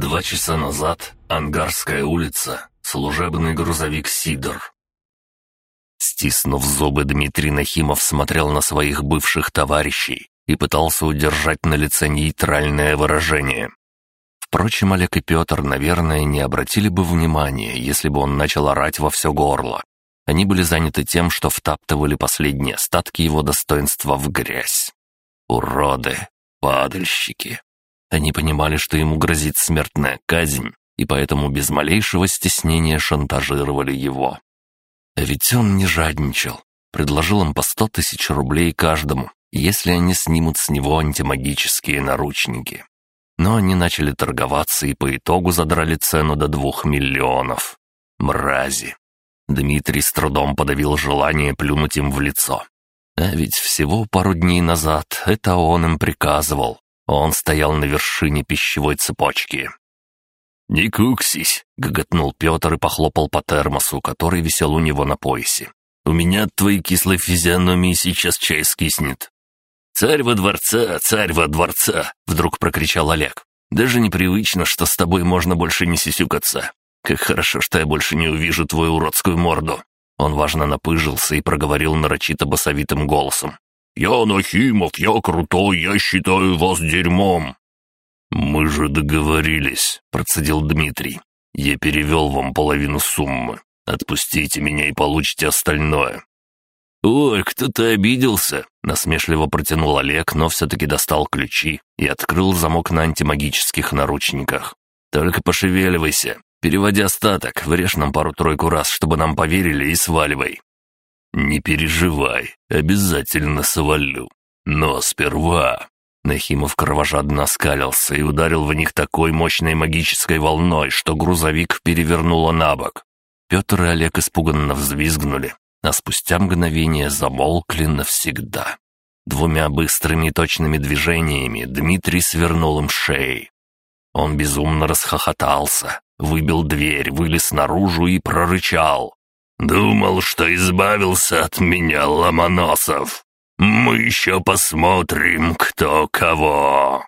Два часа назад, Ангарская улица, служебный грузовик «Сидор». Стиснув зубы, Дмитрий Нахимов смотрел на своих бывших товарищей и пытался удержать на лице нейтральное выражение. Впрочем, Олег и Петр, наверное, не обратили бы внимания, если бы он начал орать во все горло. Они были заняты тем, что втаптывали последние остатки его достоинства в грязь. Уроды, падальщики. Они понимали, что ему грозит смертная казнь, и поэтому без малейшего стеснения шантажировали его. А ведь он не жадничал. Предложил им по сто тысяч рублей каждому, если они снимут с него антимагические наручники. Но они начали торговаться и по итогу задрали цену до двух миллионов. Мрази. Дмитрий с трудом подавил желание плюнуть им в лицо. А ведь всего пару дней назад это он им приказывал. Он стоял на вершине пищевой цепочки. «Не куксись!» — гоготнул Петр и похлопал по термосу, который висел у него на поясе. «У меня от твоей кислой физиономии сейчас чай скиснет. «Царь во дворце, царь во дворце!» — вдруг прокричал Олег. «Даже непривычно, что с тобой можно больше не сисюкаться. Как хорошо, что я больше не увижу твою уродскую морду!» Он важно напыжился и проговорил нарочито басовитым голосом. «Я Нахимов, я крутой, я считаю вас дерьмом!» «Мы же договорились», — процедил Дмитрий. «Я перевел вам половину суммы. Отпустите меня и получите остальное. «Ой, кто-то обиделся!» — насмешливо протянул Олег, но все-таки достал ключи и открыл замок на антимагических наручниках. «Только пошевеливайся. Переводи остаток, врежь нам пару-тройку раз, чтобы нам поверили, и сваливай». «Не переживай, обязательно свалю. Но сперва...» Нахимов кровожадно оскалился и ударил в них такой мощной магической волной, что грузовик перевернуло на бок. Петр и Олег испуганно взвизгнули, а спустя мгновение замолкли навсегда. Двумя быстрыми и точными движениями Дмитрий свернул им шеи. Он безумно расхохотался, выбил дверь, вылез наружу и прорычал. «Думал, что избавился от меня, Ломоносов. Мы еще посмотрим, кто кого».